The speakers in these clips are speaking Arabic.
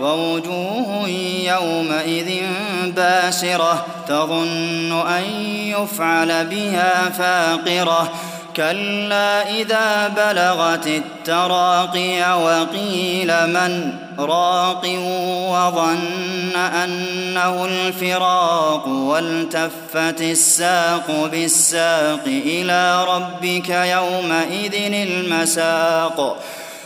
ووجوه يومئذ باسرة تظن أن يفعل بها فاقرة. كلا إذا بلغت التراقي وقيل من راق وظن أنه الفراق والتفت الساق بالساق إلى ربك يومئذ المساق.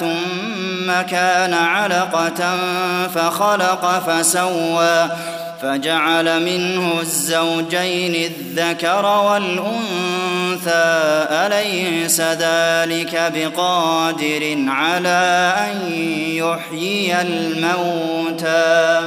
ثم كان علقة فخلق فسوى فجعل منه الزوجين الذكر والأنثى أليس ذلك بقادر على أن يحيي الموتى